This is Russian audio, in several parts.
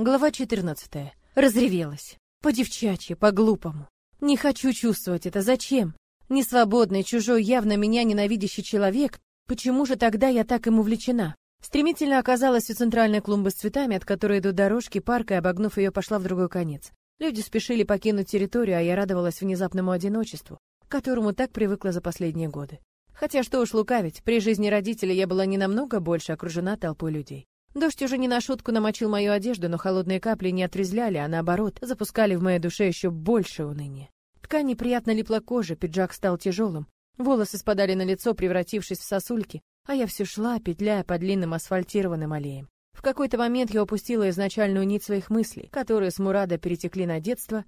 Глава 14. Разревелась. По-девчачьи, по-глупому. Не хочу чувствовать это. Зачем? Несвободный, чужой, явно меня ненавидящий человек. Почему же тогда я так ему увлечена? Стремительно оказалась у центральной клумбы с цветами, от которой идут дорожки парка, и, обогнув ее, пошла в другой конец. Люди спешили покинуть территорию, а я радовалась внезапному одиночеству, к которому так привыкла за последние годы. Хотя что уж лукавить, при жизни родителей я была не намного больше окружена толпой людей. Дождь уже не на шутку намочил мою одежду, но холодные капли не отрезвляли, а наоборот, запускали в моей душе еще больше уныния. Ткань неприятно липла коже, пиджак стал тяжелым, волосы спадали на лицо, превратившись в сосульки, а я все шла, петляя по длинным асфальтированным аллеям. В какой-то момент я упустила изначальную нить своих мыслей, которые с Мурада перетекли на детство,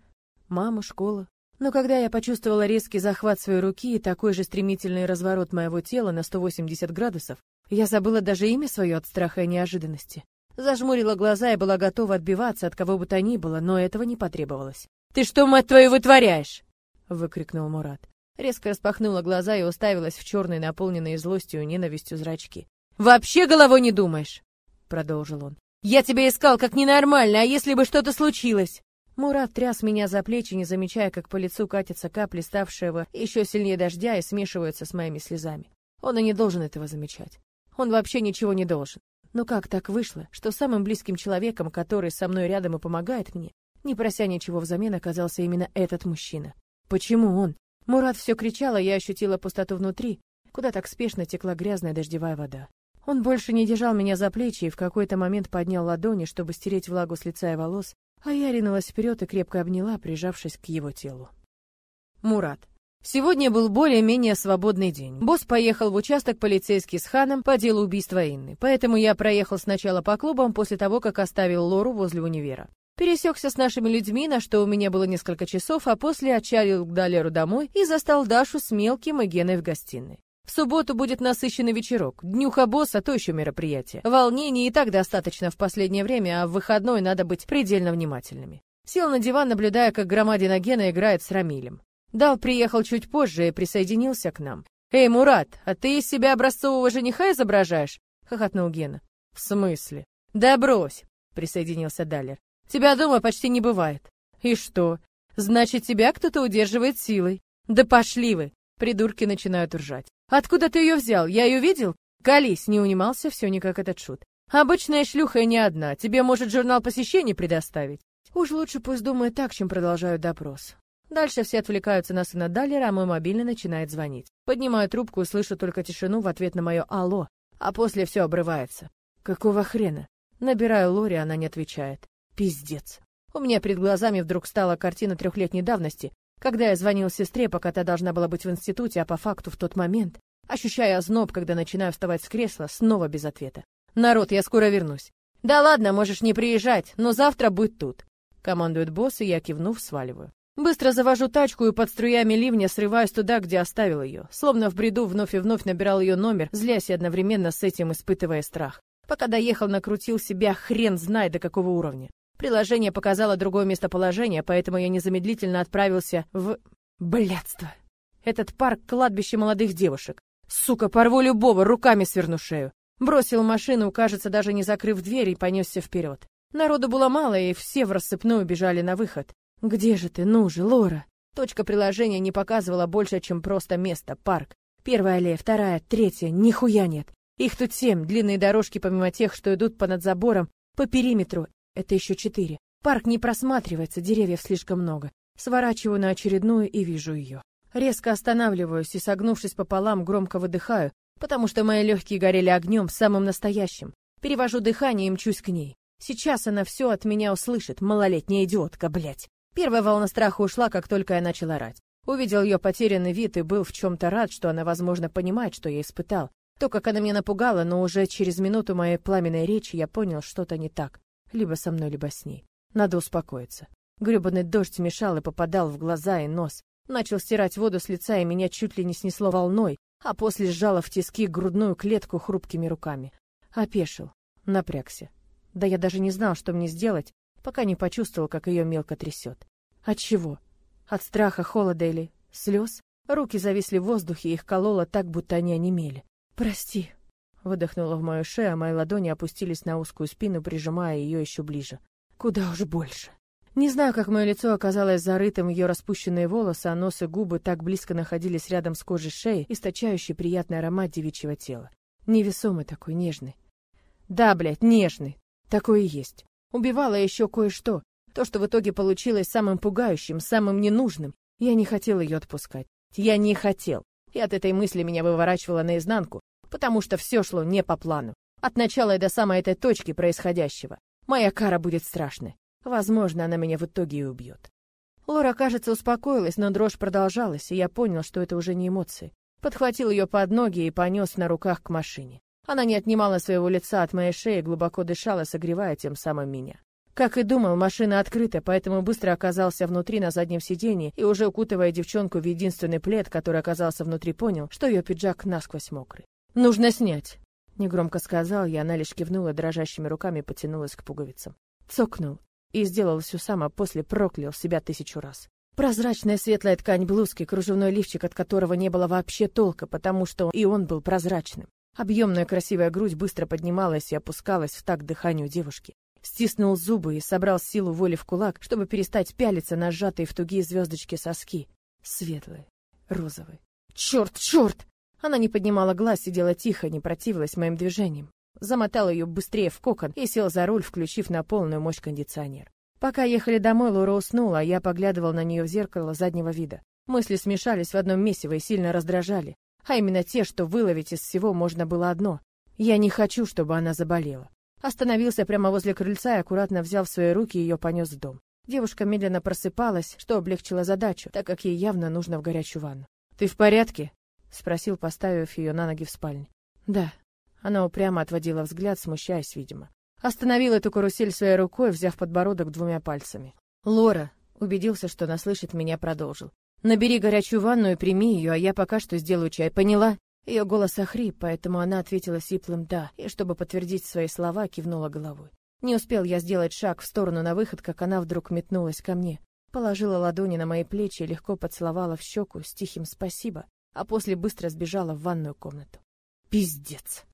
маму, школу. Но когда я почувствовала резкий захват своей руки и такой же стремительный разворот моего тела на 180 градусов, я забыла даже имя свое от страха и неожиданности. Зажмурила глаза и была готова отбиваться от кого бы то ни было, но этого не потребовалось. «Ты что, мать твою, вытворяешь?» — выкрикнул Мурат. Резко распахнула глаза и уставилась в черные, наполненные злостью и ненавистью зрачки. «Вообще головой не думаешь?» — продолжил он. «Я тебя искал как ненормально, а если бы что-то случилось?» Мурат тряс меня за плечи, не замечая, как по лицу катятся капли ставшего еще сильнее дождя и смешиваются с моими слезами. Он и не должен этого замечать. Он вообще ничего не должен. Но как так вышло, что самым близким человеком, который со мной рядом и помогает мне, не прося ничего взамен, оказался именно этот мужчина? Почему он? Мурат все кричал, а я ощутила пустоту внутри, куда так спешно текла грязная дождевая вода. Он больше не держал меня за плечи и в какой-то момент поднял ладони, чтобы стереть влагу с лица и волос, а я ринулась вперед и крепко обняла, прижавшись к его телу. Мурат. Сегодня был более-менее свободный день. Босс поехал в участок полицейский с Ханом по делу убийства Инны, поэтому я проехал сначала по клубам после того, как оставил Лору возле универа. Пересекся с нашими людьми, на что у меня было несколько часов, а после отчалил к Далеру домой и застал Дашу с мелким и Геной в гостиной. В субботу будет насыщенный вечерок. Днюха босса — то еще мероприятие. Волнений и так достаточно в последнее время, а в выходной надо быть предельно внимательными. Сел на диван, наблюдая, как громадина Гена играет с Рамилем. Дал приехал чуть позже и присоединился к нам. «Эй, Мурат, а ты из себя образцового жениха изображаешь?» — хохотнул Гена. «В смысле?» «Да брось!» — присоединился Далер. «Тебя дома почти не бывает». «И что? Значит, тебя кто-то удерживает силой?» «Да пошли вы!» Придурки начинают ржать. «Откуда ты ее взял? Я ее видел?» «Колись!» — не унимался все никак этот шут. «Обычная шлюха и не одна. Тебе, может, журнал посещений предоставить?» Уж лучше пусть думает так, чем продолжают допрос. Дальше все отвлекаются на сына Даллера, а мой мобильный начинает звонить. Поднимаю трубку и слышу только тишину в ответ на мое «Алло», а после все обрывается. Какого хрена? Набираю Лори, она не отвечает. Пиздец. У меня перед глазами вдруг стала картина трехлетней давности, когда я звонил сестре, пока та должна была быть в институте, а по факту в тот момент, ощущая озноб, когда начинаю вставать с кресла, снова без ответа. «Народ, я скоро вернусь». «Да ладно, можешь не приезжать, но завтра будь тут», — командует босс, и я, кивнув, сваливаю. Быстро завожу тачку и под струями ливня срываюсь туда, где оставил ее. Словно в бреду вновь и вновь набирал ее номер, злясь и одновременно с этим испытывая страх. Пока доехал, накрутил себя хрен знает до какого уровня. Приложение показало другое местоположение, поэтому я незамедлительно отправился в... Блядство. Этот парк — кладбище молодых девушек. Сука, порву любого, руками сверну шею. Бросил машину, кажется, даже не закрыв дверь, и понесся вперед. Народу было мало, и все в рассыпную бежали на выход. «Где же ты? Ну же, Лора!» Точка приложения не показывала больше, чем просто место, парк. Первая аллея, вторая, третья, нихуя нет. Их тут семь, длинные дорожки, помимо тех, что идут по над забором, по периметру, это еще четыре. Парк не просматривается, деревьев слишком много. Сворачиваю на очередную и вижу ее. Резко останавливаюсь и, согнувшись пополам, громко выдыхаю, потому что мои легкие горели огнем, самым настоящим. Перевожу дыхание и мчусь к ней. Сейчас она все от меня услышит, малолетняя идиотка, блядь. Первая волна страха ушла, как только я начал орать. Увидел ее потерянный вид и был в чем-то рад, что она, возможно, понимает, что я испытал. То, как она меня напугала, но уже через минуту моей пламенной речи я понял, что-то не так. Либо со мной, либо с ней. Надо успокоиться. Гребаный дождь мешал и попадал в глаза и нос. Начал стирать воду с лица, и меня чуть ли не снесло волной, а после сжало в тиски грудную клетку хрупкими руками. Опешил. Напрягся. Да я даже не знал, что мне сделать, пока не почувствовал, как ее мелко трясет. От чего? От страха, холода или слез? Руки зависли в воздухе, их кололо так, будто они онемели. «Прости», — выдохнула в мою шею, а мои ладони опустились на узкую спину, прижимая ее еще ближе. Куда уж больше. Не знаю, как мое лицо оказалось зарытым в ее распущенные волосы, а нос и губы так близко находились рядом с кожей шеи, источающей приятный аромат девичьего тела. Невесомый такой, нежный. Да, блядь, нежный. Такой и есть. Убивала еще кое-что. То, что в итоге получилось самым пугающим, самым ненужным. Я не хотел ее отпускать. Я не хотел. И от этой мысли меня выворачивало наизнанку, потому что все шло не по плану. От начала и до самой этой точки происходящего. Моя кара будет страшной. Возможно, она меня в итоге и убьет. Лора, кажется, успокоилась, но дрожь продолжалась, и я понял, что это уже не эмоции. Подхватил ее под ноги и понес на руках к машине. Она не отнимала своего лица от моей шеи, глубоко дышала, согревая тем самым меня. Как и думал, машина открыта, поэтому быстро оказался внутри на заднем сиденье и уже укутывая девчонку в единственный плед, который оказался внутри, понял, что ее пиджак насквозь мокрый. «Нужно снять!» Негромко сказал я, она лишь кивнула дрожащими руками потянулась к пуговицам. Цокнул и сделал все сам, а после проклял себя тысячу раз. Прозрачная светлая ткань блузки, кружевной лифчик, от которого не было вообще толка, потому что и он был прозрачным. Объемная красивая грудь быстро поднималась и опускалась в такт дыханию девушки. Стиснул зубы и собрал силу воли в кулак, чтобы перестать пялиться на сжатые в тугие звездочки соски. Светлые, розовые. Черт, черт! Она не поднимала глаз, сидела тихо, не противилась моим движениям замотал ее быстрее в кокон и сел за руль, включив на полную мощь кондиционер. Пока ехали домой, Лора уснула, а я поглядывал на нее в зеркало заднего вида. Мысли смешались в одном месиве и сильно раздражали. А именно те, что выловить из всего можно было одно. Я не хочу, чтобы она заболела. Остановился прямо возле крыльца и аккуратно взял в свои руки ее понес в дом. Девушка медленно просыпалась, что облегчило задачу, так как ей явно нужно в горячую ванну. «Ты в порядке?» — спросил, поставив ее на ноги в спальне. «Да», она упрямо отводила взгляд, смущаясь, видимо. Остановил эту карусель своей рукой, взяв подбородок двумя пальцами. «Лора!» — убедился, что она слышит меня, продолжил. «Набери горячую ванну и прими ее, а я пока что сделаю чай, поняла?» Ее голос охрип, поэтому она ответила сиплым «да», и, чтобы подтвердить свои слова, кивнула головой. Не успел я сделать шаг в сторону на выход, как она вдруг метнулась ко мне. Положила ладони на мои плечи и легко поцеловала в щеку с тихим «спасибо», а после быстро сбежала в ванную комнату. Пиздец.